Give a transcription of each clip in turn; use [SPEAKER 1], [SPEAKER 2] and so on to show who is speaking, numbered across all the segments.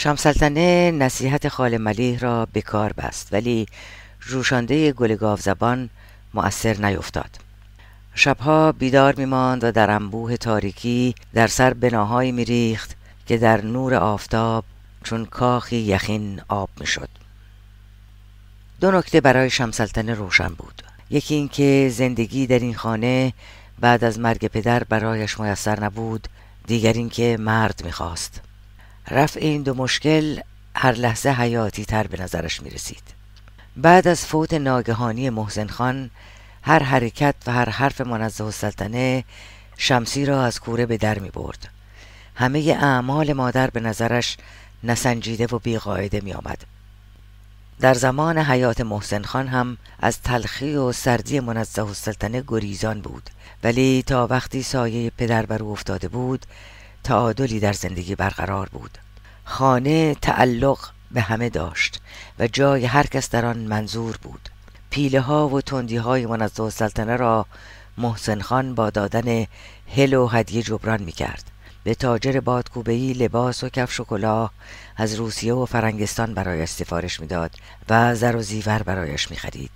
[SPEAKER 1] شمسلطنه نصیحت خال ملیح را بکار بست ولی جوشانده گل زبان مؤثر نیفتاد. شبها بیدار میماند و در انبوه تاریکی در سر بناهایی میریخت که در نور آفتاب چون کاخی یخین آب می‌شد. دو نکته برای شمسلطنه روشن بود. یکی اینکه زندگی در این خانه بعد از مرگ پدر برایش میسر نبود دیگر اینکه مرد می‌خواست. رفع این دو مشکل هر لحظه حیاتی تر به نظرش می رسید. بعد از فوت ناگهانی محسن خان هر حرکت و هر حرف منزه السلطنه شمسی را از کوره به در می برد. همه اعمال مادر به نظرش نسنجیده و بیقاعده می آمد. در زمان حیات محسن خان هم از تلخی و سردی منزه السلطنه گریزان بود ولی تا وقتی سایه پدر بر او افتاده بود تعادلی در زندگی برقرار بود. خانه تعلق به همه داشت و جای هر کس در آن منظور بود. پیله ها و تندی های منزه سلطنه را محسن خان با دادن هل و هدیه جبران می کرد به تاجر بادکوبهی لباس و کفش و کلاه از روسیه و فرنگستان برایش سفارش می‌داد و زر و زیور برایش می‌خرید.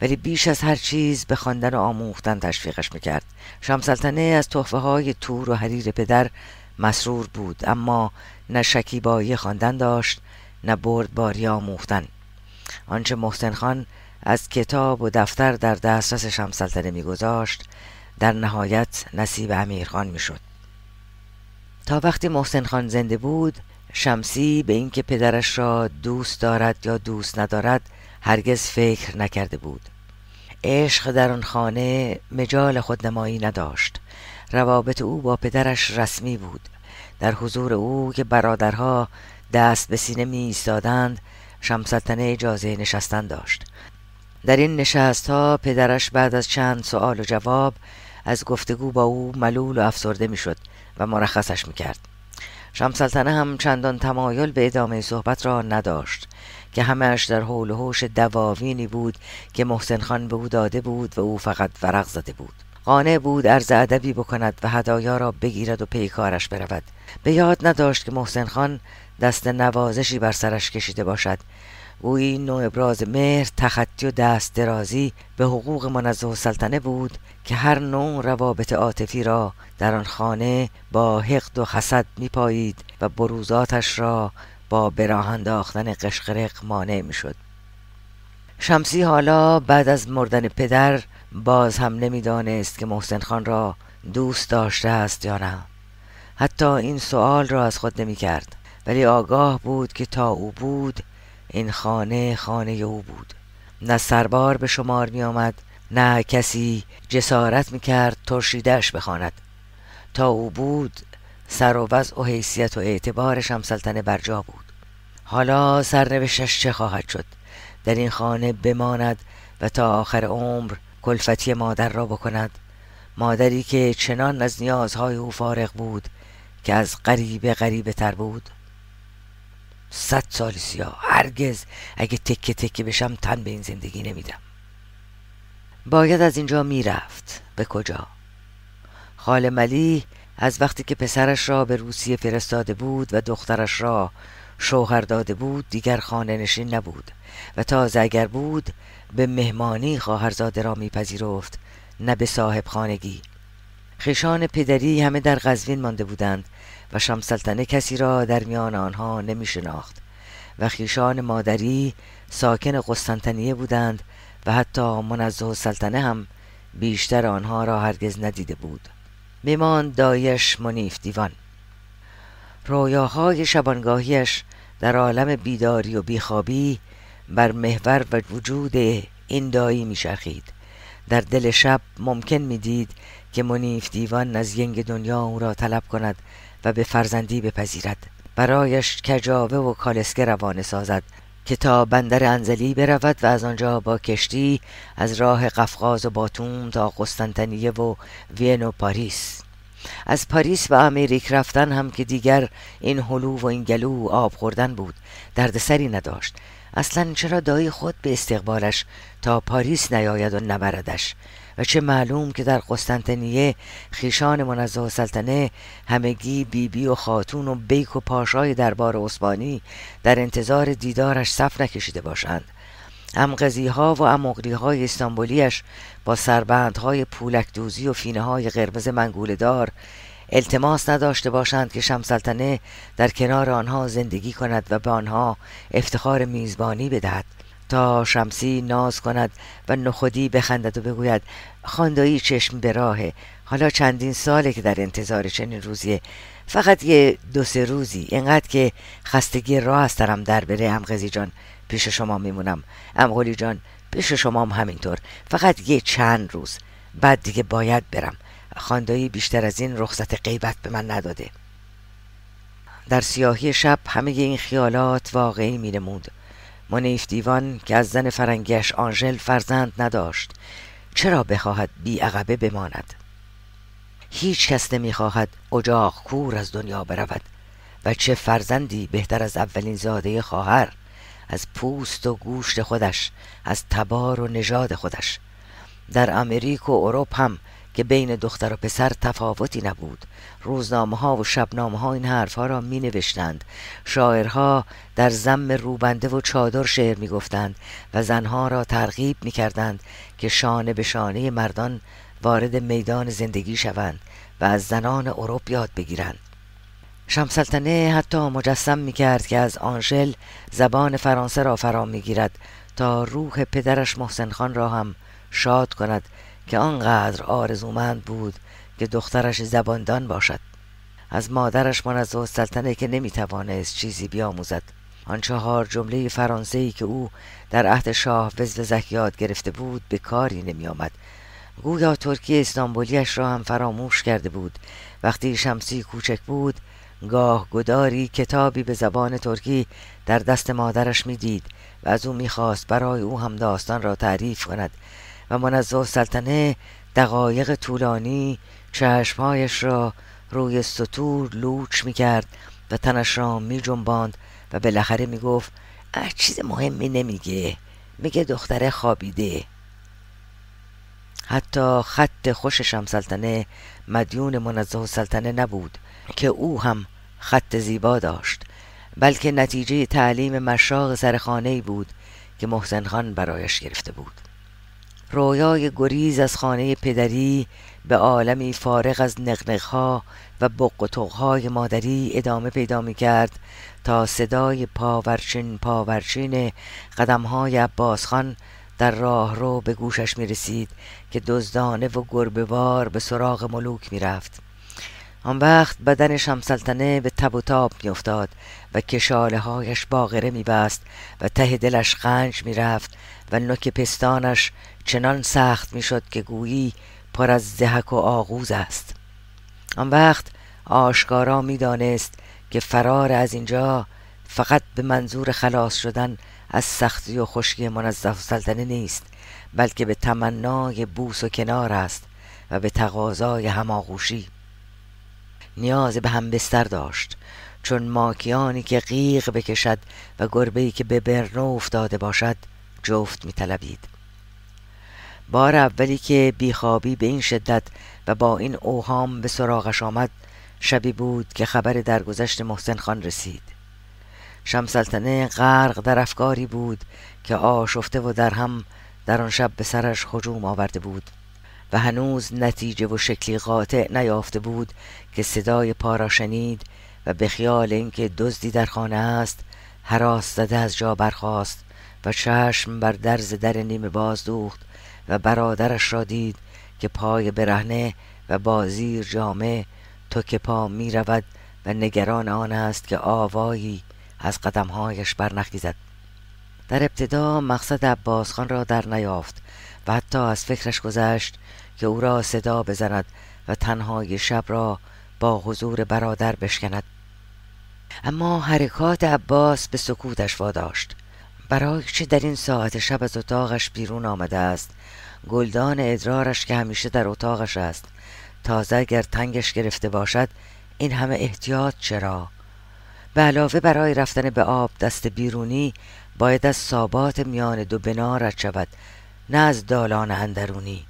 [SPEAKER 1] ولی بیش از هر چیز به خواندن و آموختن تشویقش می‌کرد. شمسلطنه از تحفه های تور و حریر پدر مسرور بود اما نه شکیبایی خواندن داشت نه بردباری آموختن. آنچه محسن خان از کتاب و دفتر در دسترس شمسلطنه میگذاشت در نهایت نصیب امیرخان می‌شد. تا وقتی محسن خان زنده بود شمسی به اینکه پدرش را دوست دارد یا دوست ندارد هرگز فکر نکرده بود. عشق در آن خانه مجال خودنمایی نداشت. روابط او با پدرش رسمی بود. در حضور او که برادرها دست به سینه می ایستادند شمسلطنه اجازه نشستن داشت. در این نشست ها پدرش بعد از چند سوال و جواب از گفتگو با او ملول و افسرده می‌شد و مرخصش می‌کرد. شمسلطنه هم چندان تمایل به ادامه صحبت را نداشت که همهش در حول و حوش دواوینی بود که محسن خان به او داده بود و او فقط ورق زده بود. قانع بود عرض ادبی بکند و هدایا را بگیرد و پیکارش برود. به یاد نداشت که محسن خان دست نوازشی بر سرش کشیده باشد. این نوع ابراز مهر تخطی و دست درازی به حقوق منزه سلطنه بود که هر نوع روابط عاطفی را در آن خانه با حقد و حسد میپایید و بروزاتش را با براه انداختن قشقرق مانع می‌شد. شمسی حالا بعد از مردن پدر باز هم نمی‌دانست که محسن خان را دوست داشته است یا نه. حتی این سوال را از خود نمی کرد ولی آگاه بود که تا او بود این خانه خانه او بود. نه سربار به شمار می آمد نه کسی جسارت می کرد ترشیدهش بخواند. تا او بود سر و وضع و حیثیت و اعتبار شمسلطنه برجا بود. حالا سرنوشتش چه خواهد شد؟ در این خانه بماند و تا آخر عمر کلفتی مادر را بکند. مادری که چنان از نیازهای او فارغ بود که از غریبه غریبه تر بود. صد سال سیاه. هرگز اگه تکه تکه بشم تن به این زندگی نمیدم. باید از اینجا می‌رفت. به کجا؟ خال ملی از وقتی که پسرش را به روسیه فرستاده بود و دخترش را شوهر داده بود دیگر خانه نشین نبود. و تازه اگر بود به مهمانی خواهرزاده را میپذیرفت نه به صاحب خانگی. خیشان پدری همه در قزوین مانده بودند و شمسلطنه کسی را در میان آنها نمی شناخت و خیشان مادری ساکن قسطنطنیه بودند و حتی منزه سلطنه هم بیشتر آنها را هرگز ندیده بود. میمان دایش منیف دیوان. رویاهای شبانگاهیش در عالم بیداری و بیخوابی بر محور و وجود این دایی میچرخید. در دل شب ممکن می‌دید که منیف دیوان از ینگ دنیا او را طلب کند و به فرزندی بپذیرد. برایش کجاوه و کالسکه روانه سازد که تا بندر انزلی برود و از آنجا با کشتی از راه قفقاز و باتوم تا قسطنطنیه و وین و پاریس. از پاریس و امریک رفتن هم که دیگر این هلو و این گلو آب خوردن بود. دردسری نداشت. اصلا چرا دایی خود به استقبالش تا پاریس نیاید و نبردش؟ و چه معلوم که در قسطنطنیه خیشان منزه سلطنه همگی بیبی بی و خاتون و بیک و پاشای دربار عثمانی در انتظار دیدارش صف نکشیده باشند. امقزی ها و امقلی های استانبولیش با سربندهای پولکدوزی و فینه های قرمز منگولدار التماس نداشته باشند که شمسلطنه در کنار آنها زندگی کند و به آنها افتخار میزبانی بدهد. تا شمسی ناز کند و نخودی بخندد و بگوید خاندایی چشم به راهه حالا چندین ساله که در انتظار چنین روزیه. فقط یه دو سه روزی اینقدر که خستگی راه از درم در بره امقزی جان. پیش شما میمونم. امقلی جان پیش شما هم همینطور. فقط یه چند روز. بعد دیگه باید برم. خاندایی بیشتر از این رخصت غیبت به من نداده. در سیاهی شب همه این خیالات واقعی می نمود منیف دیوان که از زن فرنگیش آنژل فرزند نداشت چرا بخواهد بی عقبه بماند؟ هیچ کس نمی‌خواهد اجاق کور از دنیا برود و چه فرزندی بهتر از اولین زاده خواهر از پوست و گوشت خودش از تبار و نژاد خودش. در امریک و اروپ هم که بین دختر و پسر تفاوتی نبود. روزنامه ها و شبنامه ها این حرف ها را می نوشتند شاعرها در زم روبنده و چادر شعر می گفتند و زنها را ترغیب می کردند که شانه به شانه مردان وارد میدان زندگی شوند و از زنان اروپ یاد بگیرند. شمسلطنه حتی مجسم می کرد که از آنژل زبان فرانسه را فرا می گیرد تا روح پدرش محسن خان را هم شاد کند که آنقدر آرزومند بود که دخترش زباندان باشد. از مادرش منزه السلطنه که نمی‌توانست چیزی بیاموزد. آن چهار جمله فرانسهی که او در عهد شاه وزوزک یاد گرفته بود به کاری نمی آمد گویا ترکی استانبولیش را هم فراموش کرده بود. وقتی شمسی کوچک بود گاه گداری کتابی به زبان ترکی در دست مادرش می‌دید و از او می‌خواست برای او هم داستان را تعریف کند و منزه سلطنه دقایق طولانی چشمهایش را روی سطور لوچ می کرد و تنش را می جنباند و بالاخره می گفت چیز مهمی نمیگه میگه دختره خوابیده. حتی خط خوش شمسلطنه مدیون منزه سلطنه نبود. که او هم خط زیبا داشت بلکه نتیجه تعلیم مشاق سرخانه بود که محسن خان برایش گرفته بود. رویای گریز از خانه پدری به عالمی فارغ از نقنقها و بق مادری ادامه پیدا می کرد تا صدای پاورچین پاورچین قدمهای عباس خان در راه رو به گوشش می رسید که دزدانه و گربهوار به سراغ ملوک می رفت آن وقت بدن شمسلطنه به تب و تاب می افتاد و کشاله هایش باغره می بست و ته دلش قنج می رفت و نوک پستانش چنان سخت می شد که گویی پر از زهک و آغوز است. آن وقت آشکارا می دانست که فرار از اینجا فقط به منظور خلاص شدن از سختی و خشکی منزه سلطنه نیست بلکه به تمنای بوس و کنار است و به تقاضای هماغوشی نیاز به هم بستر داشت چون ماکیانی که قیق بکشد و گربه‌ای که به برنو افتاده باشد جفت میطلبید. بار اولی که بیخوابی به این شدت و با این اوهام به سراغش آمد شبی بود که خبر درگذشت محسن خان رسید. شمسلطنه غرق در افکاری بود که آشفته و در هم در آن شب به سرش هجوم آورده بود. و هنوز نتیجه و شکلی قاطع نیافته بود که صدای پا را شنید و به خیال اینکه دزدی در خانه است حراس زده از جا برخاست و چشم بر درز در نیمه باز دوخت و برادرش را دید که پای برهنه و بازیر جامه تو که پا می رود و نگران آن است که آوایی از قدمهایش برنخیزد. در ابتدا مقصد عباس خان را در نیافت و حتی از فکرش گذشت که او را صدا بزند و تنهای شب را با حضور برادر بشکند. اما حرکات عباس به سکوتش واداشت. برای چه در این ساعت شب از اتاقش بیرون آمده است؟ گلدان ادرارش که همیشه در اتاقش است. تازه اگر تنگش گرفته باشد این همه احتیاط چرا؟ به علاوه برای رفتن به آب دست بیرونی باید از سابات میان دو بنا رد شود نه از دالان اندرونی.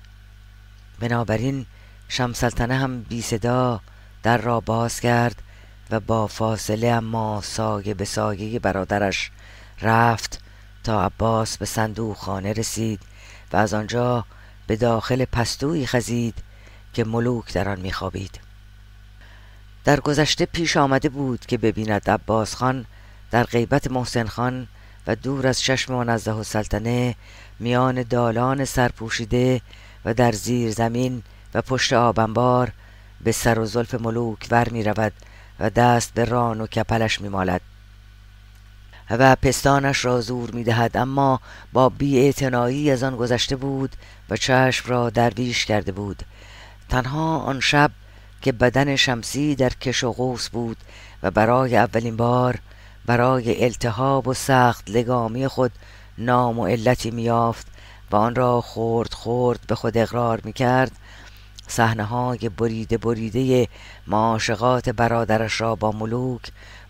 [SPEAKER 1] بنابراین شمسلطنه هم بی صدا در را باز کرد و با فاصله اما سایه به سایه برادرش رفت تا عباس به صندوق خانه رسید و از آنجا به داخل پستویی خزید که ملوک در آن میخوابید. در گذشته پیش آمده بود که ببیند عباس خان در غیبت محسن خان و دور از چشم منزه و سلطنه میان دالان سرپوشیده و در زیر زمین و پشت آبنبار به سر و زلف ملوک ور می رود و دست به ران و کپلش می مالد و پستانش را زور می دهد اما با بی از آن گذشته بود و چشم را درویش کرده بود. تنها آن شب که بدن شمسی در کش و قوس بود و برای اولین بار برای التهاب و سخت لگامی خود نام و علتی میافت و آن را خورد خورد به خود اقرار می کرد صحنه های بریده بریده معاشقات برادرش را با ملوک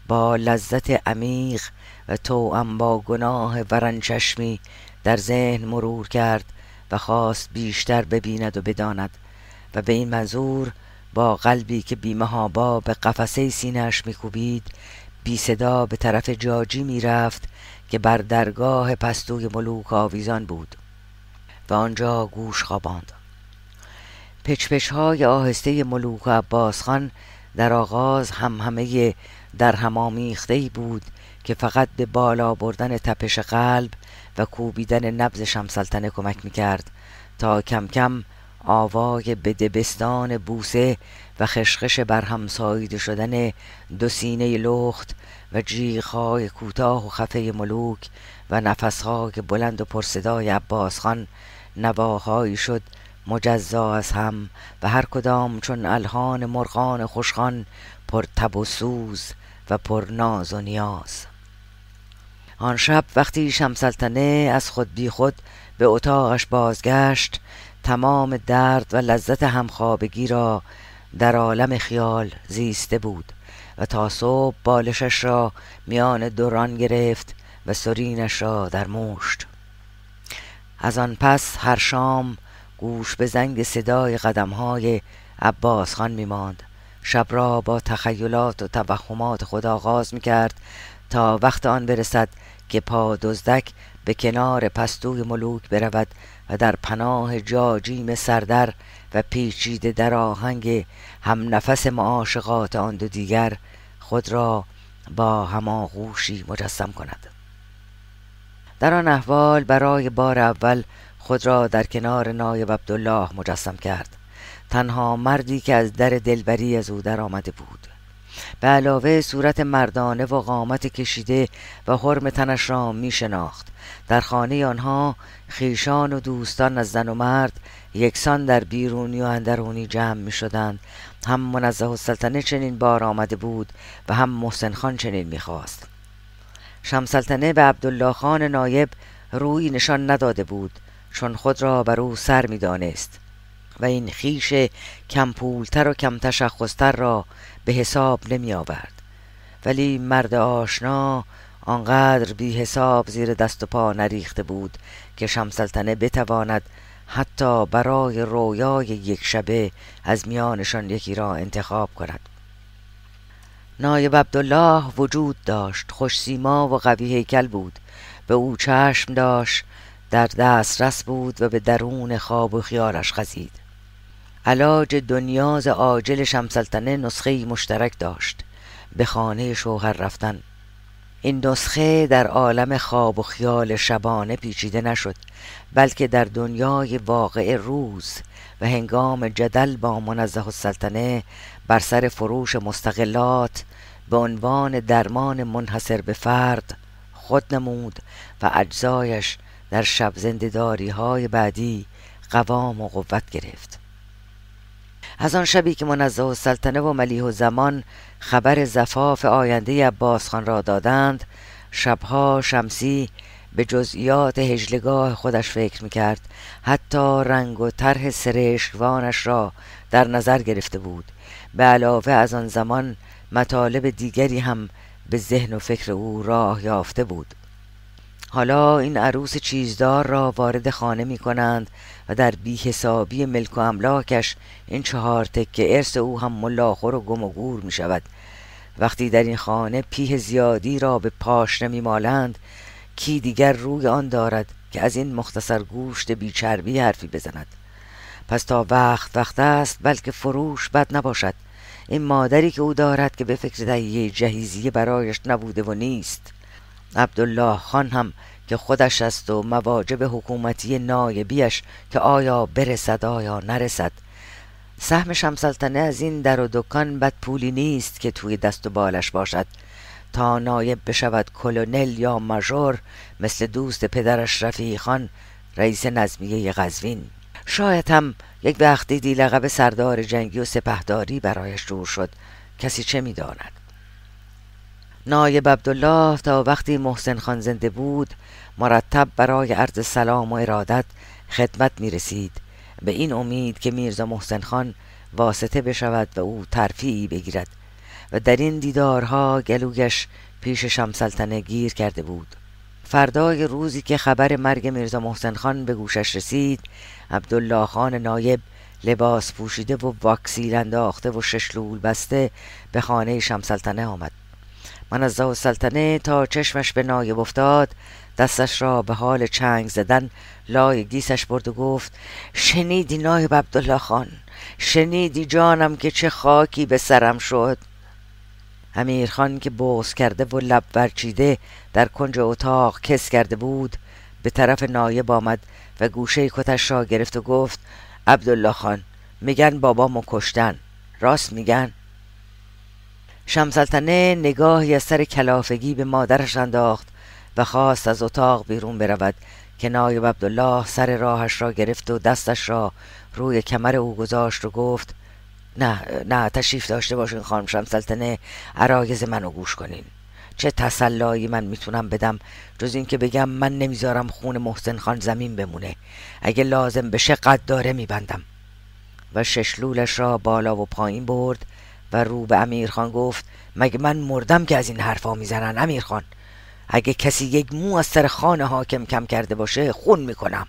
[SPEAKER 1] با لذت عمیق و توأم با گناه ورنچشمی در ذهن مرور کرد و خواست بیشتر ببیند و بداند و به این منظور با قلبی که بیمهابا به قفسه سینهش میکوبید بی صدا به طرف جاجی می‌رفت که بر درگاه پستوی ملوک آویزان بود و آنجا گوش خواباند. پچپش های آهسته ملوک و عباس خان در آغاز هم همه در همامیخته بود که فقط به بالا بردن تپش قلب و کوبیدن نبز شمسلطنه کمک می‌کرد تا کم کم آوای به دبستان بوسه و خشخش برهم ساییده شدن دو سینه لخت و جیغهای کوتاه و خفه ملوک و نفسهای بلند و پرصدای عباس خان نواهایی شد مجزا از هم و هر کدام چون الهان مرغان خوشخان پر تب و سوز و پر ناز و نیاز. آن شب وقتی شمسلطنه از خود بی خود به اتاقش بازگشت تمام درد و لذت همخوابگی را در عالم خیال زیسته بود و تا صبح بالشش را میان دوران گرفت و سرینش را در مشت. از آن پس هر شام گوش به زنگ صدای قدمهای عباس خان می ماند شب را با تخیلات و توهمات خود آغاز می کرد تا وقت آن برسد که پا دزدک به کنار پستوی ملوک برود و در پناه جاجیم سردر و پیچیده در آهنگ هم نفس معاشقات آن دو دیگر خود را با هماغوشی مجسم کند. در آن احوال برای بار اول خود را در کنار نایب عبدالله مجسم کرد. تنها مردی که از در دلبری از او در آمده بود. به علاوه صورت مردانه و قامت کشیده و حرم تنش را می شناخت در خانه آنها خیشان و دوستان از زن و مرد یکسان در بیرونی و اندرونی جمع می شدند هم منزه السلطنه چنین بار آمده بود و هم محسن خان چنین می خواست شمسلطنه به عبدالله خان نایب روی نشان نداده بود چون خود را بر او سر می دانست و این خیش کمپولتر و کم تشخصتر را به حساب نمی آورد. ولی مرد آشنا آنقدر بی حساب زیر دست و پا نریخته بود که شمسلطنه بتواند حتی برای رویای یک شبه از میانشان یکی را انتخاب کند. نایب عبدالله وجود داشت خوش سیما و قوی هیکل بود. به او چشم داشت در دسترس بود و به درون خواب و خیالش خزید. علاج دنیاز عاجل شمسلطنه نسخه مشترک داشت. به خانه شوهر رفتن. این نسخه در عالم خواب و خیال شبانه پیچیده نشد بلکه در دنیای واقع روز و هنگام جدل با منزه السلطنه بر سر فروش مستقلات به عنوان درمان منحصر به فرد خود نمود و اجزایش در شب زندداری های بعدی قوام و قوت گرفت. از آن شبی که منزه و سلطنه و ملیح و زمان خبر زفاف آینده عباس خان را دادند شبها شمسی به جزئیات هجلگاه خودش فکر می‌کرد. حتی رنگ و طرح سرشکوانش را در نظر گرفته بود. به علاوه از آن زمان مطالب دیگری هم به ذهن و فکر او راه یافته بود. حالا این عروس چیزدار را وارد خانه می کنند و در بیحسابی ملک و املاکش این چهار تکه ارث او هم ملاخور و گم و گور می شود. وقتی در این خانه پیه زیادی را به پاش نمی مالند کی دیگر روی آن دارد که از این مختصر گوشت بیچربی حرفی بزند؟ پس تا وقت وقت است بلکه فروش بد نباشد. این مادری که او دارد که به فکر تهیه جهیزیه برایش نبوده و نیست. عبدالله خان هم که خودش است و مواجب حکومتی نایبیش که آیا برسد آیا نرسد. سهم شمسلطنه از این در و دکان بد پولی نیست که توی دست و بالش باشد. تا نایب بشود کلونل یا مژور مثل دوست پدرش رفیع خان رئیس نظمیه قزوین. شاید هم یک وقت دیدی لقب سردار جنگی و سپهداری برایش جور شد. کسی چه می‌داند؟ نایب عبدالله تا وقتی محسن خان زنده بود مرتب برای عرض سلام و ارادت خدمت می رسید به این امید که میرزا محسن خان واسطه بشود و او ترفیعی بگیرد. و در این دیدارها گلوگش پیش شمسلطنه گیر کرده بود. فردای روزی که خبر مرگ میرزا محسن خان به گوشش رسید عبدالله خان نایب لباس پوشیده و واکسیل انداخته و ششلول بسته به خانه شمسلطنه آمد. من از سلطنه تا چشمش به نایب افتاد. دستش را به حال چنگ زدن لای گیسش برد و گفت شنیدی نایب عبدالله خان؟ شنیدی جانم که چه خاکی به سرم شد؟ امیر خان که بوس کرده و لب ورچیده در کنج اتاق کس کرده بود به طرف نایب آمد و گوشه کتش را گرفت و گفت عبدالله خان میگن بابامو کشتن. راست میگن؟ شمسلطنه نگاهی از سر کلافگی به مادرش انداخت و خواست از اتاق بیرون برود که نایب عبدالله سر راهش را گرفت و دستش را روی کمر او گذاشت و گفت نه نه تشریف داشته باشین خانم شمسلطنه عرایز منو گوش کنین. چه تسلایی من می‌تونم بدم جز اینکه بگم من نمی‌ذارم خون محسن خان زمین بمونه. اگه لازم بشه قد داره میبندم. و ششلولش را بالا و پایین برد و رو به امیر خان گفت مگه من مردم که از این حرفا می‌زنن امیر خان؟ اگه کسی یک مو از سر خانه حاکم کم کرده باشه خون می‌کنم.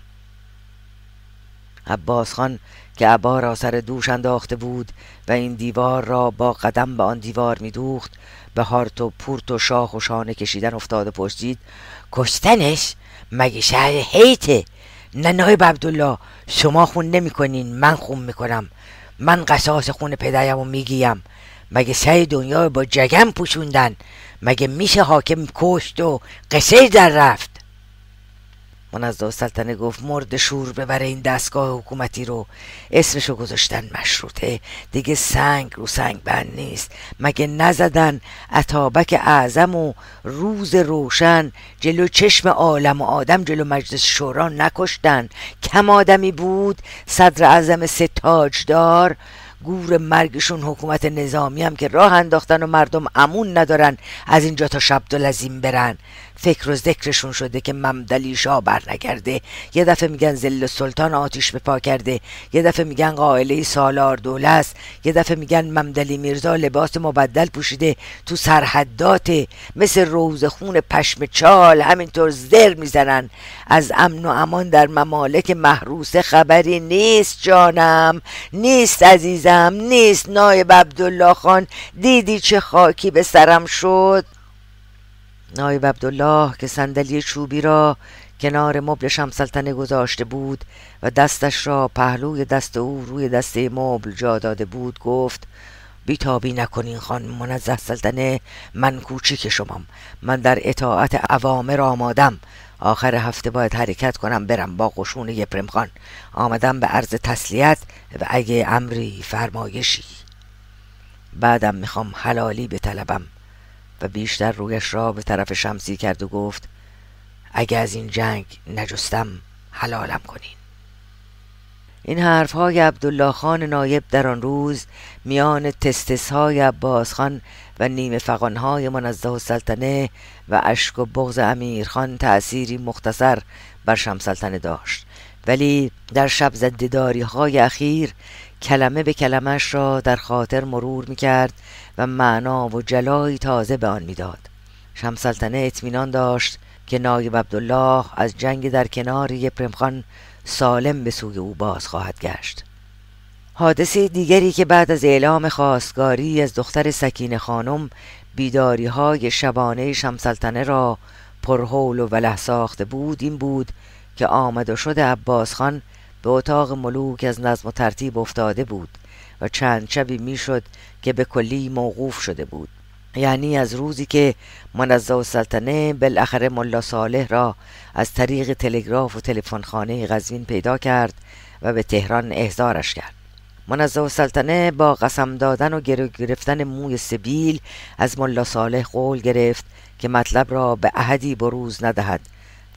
[SPEAKER 1] عباس خان که عبا را سر دوش انداخته بود و این دیوار را با قدم به آن دیوار میدوخت به هارت و پورت و شاخ و شانه کشیدن افتاد و پرسید کشتنش؟ مگه شهر حیته نه نایب عبدالله شما خون نمی‌کنین من خون می‌کنم. من قصاص خون پدرم رو میگیم. مگه سه دنیا با جگم پوشوندن؟ مگه میشه حاکم کشت و قصه در رفت؟ منزد سلطنه گفت مرد شور ببره این دستگاه حکومتی رو. اسمشو گذاشتن مشروطه. دیگه سنگ رو سنگ بند نیست. مگه نزدن اتابک اعظم و روز روشن جلو چشم عالم و آدم جلو مجلس شورا نکشتن؟ کم آدمی بود صدر اعظم ستاجدار گور مرگشون حکومت نظامی هم که راه انداختن و مردم امون ندارن از اینجا تا شب لزیم برن. فکر و ذکرشون شده که ممدلی شاه بر نگرده یه دفعه میگن زل سلطان آتیش به پا کرده. یه دفعه میگن قائله سالار دوله است. یه دفعه میگن ممدلی میرزا لباس مبدل پوشیده تو سرحدات مثل روز خون پشم چال همینطور زر می‌زنن. از امن و امان در ممالک محروسه خبری نیست جانم. نیست عزیزم. نیست نایب عبدالله خان. دیدی چه خاکی به سرم شد؟ نایب عبدالله که صندلی چوبی را کنار مبل شمسلطنه گذاشته بود و دستش را پهلوی دست او روی دسته مبل جا داده بود گفت بیتابی نکنین خان منزه سلطنه من کوچیک شمام. من در اطاعت عوامر آمادم. آخر هفته باید حرکت کنم برم با قشون یپرم خان. آمدم به عرض تسلیت و اگه امری فرمایشی. بعدم می‌خوام حلالی به طلبم و بیشتر رویش را به طرف شمسی کرد و گفت اگه از این جنگ نجستم حلالم کنین. این حرف های عبدالله خان نایب در آن روز میان تستس های عباس خان و نیمه فقان های منزه سلطنه و اشک و بغض امیر خان تأثیری مختصر بر شمسلطنه داشت. ولی در شب زدهداری های اخیر کلمه به کلمش را در خاطر مرور می کرد و معنا و جلایی تازه به آن می‌داد. شمسلطنه اطمینان داشت که نایب عبدالله از جنگ در کنار یپرم سالم به سوی او باز خواهد گشت. حادثه دیگری که بعد از اعلام خواستگاری از دختر سکین خانم بیداری های شبانه شمسلطنه را پرهول و وله ساخته بود این بود که آمد و شد عباس خان به اتاق ملوک از نظم و ترتیب افتاده بود و چند شبی می‌شد که به کلی موقوف شده بود. یعنی از روزی که منزه و سلطنه بالاخره ملا صالح را از طریق تلگراف و تلفنخانه غزوین پیدا کرد و به تهران احضارش کرد. منزه و سلطنه با قسم دادن و گرو گرفتن موی سبیل از ملا صالح قول گرفت که مطلب را به احدی بروز ندهد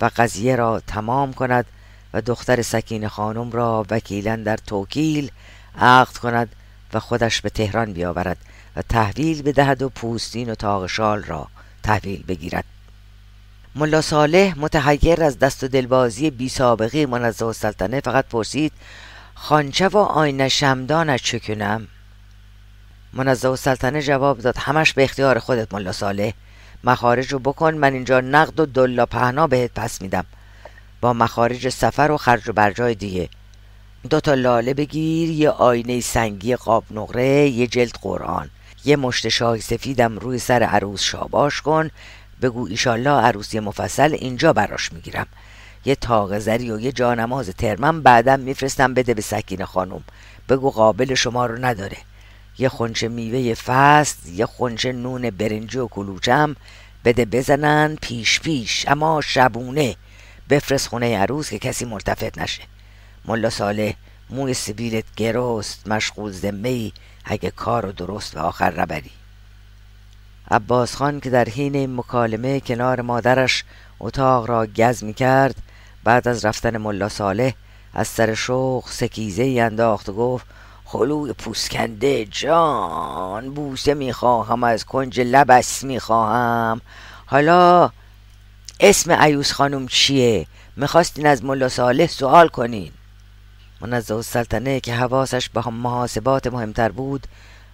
[SPEAKER 1] و قضیه را تمام کند و دختر سکین خانم را وکیلا در توکیل عقد کند و خودش به تهران بیاورد. و تحویل بدهد و پوستین و تاق شال را تحویل بگیرد. ملا صالح متحیر از دست و دلبازی بی سابقه منزه و سلطنه فقط پرسید خانچه و آینه شمدانش چه کنم؟ منزه و سلطنه جواب داد همش به اختیار خودت ملا صالح. مخارج رو بکن من اینجا نقد و دلا پهنا بهت پس میدم. با مخارج سفر و خرج و برجای دیگه. دو تا لاله بگیر یه آینه سنگی قاب نقره یه جلد قرآن. یه مشت شاه سفیدم روی سر عروس شاباش کن. بگو ایشالله عروسی مفصل اینجا براش می‌گیرم. یه تاق زری و یه جانماز ترمم بعدم میفرستم بده به سکین خانم. بگو قابل شما رو نداره. یه خونچه میوه فست یه خونچه نون برنجی و کلوچم. بده بزنن پیش پیش اما شبونه. بفرست خونه عروس که کسی مرتفت نشه. ملا صالح موی سبیلت گرست مشغول ذمه اگه کار رو درست و آخر ربری عباس خان که در حین این مکالمه کنار مادرش اتاق را گز می کرد بعد از رفتن ملا صالح از سر شوق سکیزه ای انداخت و گفت خلوی پوسکنده جان بوسه می‌خواهم از کنج لبس می‌خواهم. حالا اسم عیوس خانم چیه؟ می‌خواستین از ملا صالح سوال کنین. منزه السلطنه که حواسش به محاسبات مهمتر بود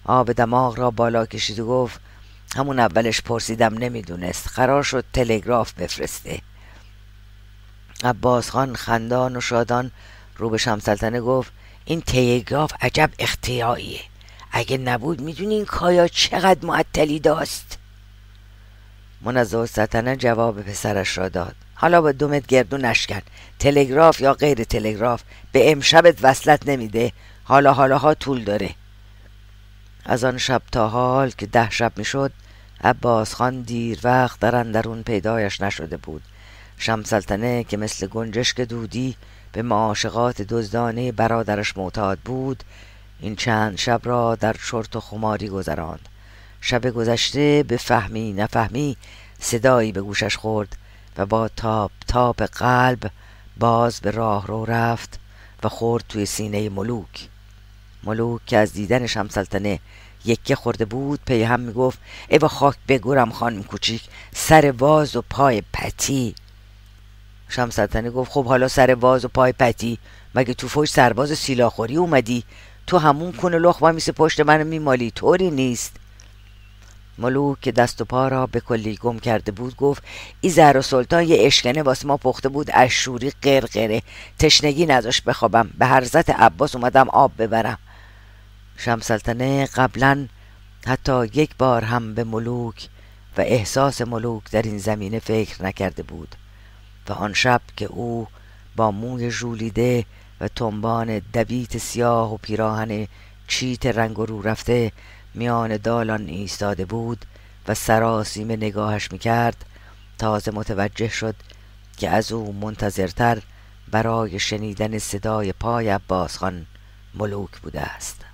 [SPEAKER 1] آب دماغ را بالا کشید و گفت همون اولش پرسیدم نمی‌دونست. قرار شد تلگراف بفرسته. عباس خان خندان و شادان رو به شمسلطنه گفت این تلگراف عجب اختیاییه اگه نبود می‌دونین کایا چقدر معطلی داست. منزه السلطنه جواب پسرش را داد. حالا با دومت گردو نشکن. تلگراف یا غیر تلگراف به امشبت وصلت نمیده. حالا حالاها طول داره. از آن شب تا حال که ده شب می‌شد عباس خان دیر وقت در اندرون پیدایش نشده بود. شمسلطنه که مثل گنجشک دودی به معاشقات دزدانه برادرش معتاد بود این چند شب را در شرط و خماری گذراند. شب گذشته به فهمی نفهمی صدایی به گوشش خورد و با تاپ تاپ قلب باز به راه رو رفت و خورد توی سینه ملوک. ملوک که از دیدن شمسلطنه یکه خورده بود پی هم می‌گفت ای با خاک بگورم خانم کوچیک سر واز و پای پتی. شمسلطنه گفت خب حالا سر واز و پای پتی مگه تو فوش سرباز سیلاخوری اومدی؟ تو همون کنه لخ و میسه پشت منو میمالی طوری نیست. ملوک که دست و پا را به کلی گم کرده بود گفت ای زهر و سلطان یه اشکنه واسه ما پخته بود اشوری قرقره. تشنگی نذاش بخوابم. به حرزت عباس اومدم آب ببرم. شمسلطنه قبلا حتی یک بار هم به ملوک و احساس ملوک در این زمینه فکر نکرده بود و آن شب که او با موی ژولیده و تنبان دویت سیاه و پیراهن چیت رنگ رو رفته میان دالان ایستاده بود و سراسیمه نگاهش می‌کرد. تازه متوجه شد که از او منتظرتر برای شنیدن صدای پای عباس خان ملوک بوده است.